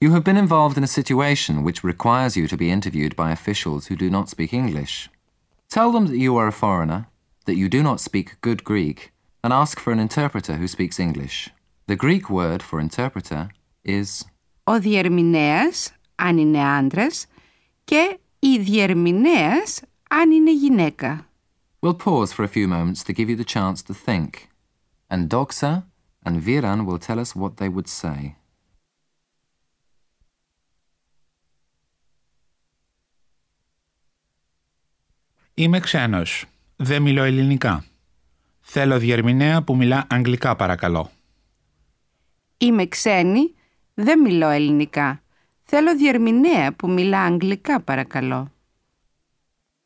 You have been involved in a situation which requires you to be interviewed by officials who do not speak English. Tell them that you are a foreigner, that you do not speak good Greek, and ask for an interpreter who speaks English. The Greek word for interpreter is Ο διερμηνέας, αν είναι άντρας, και η διερμηνέας, αν είναι γυναίκα. We'll pause for a few moments to give you the chance to think. And Doxa and Viran will tell us what they would say. Είμαι ξένος. Δεν μιλώ ελληνικά. Θέλω διερμηνέα που μιλά αγγλικά παρακαλώ. Είμαι ξένη, δεν μιλώ ελληνικά. Θέλω διερμηνέα που μιλά αγγλικά παρακαλώ.